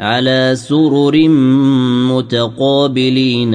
على سرر متقابلين.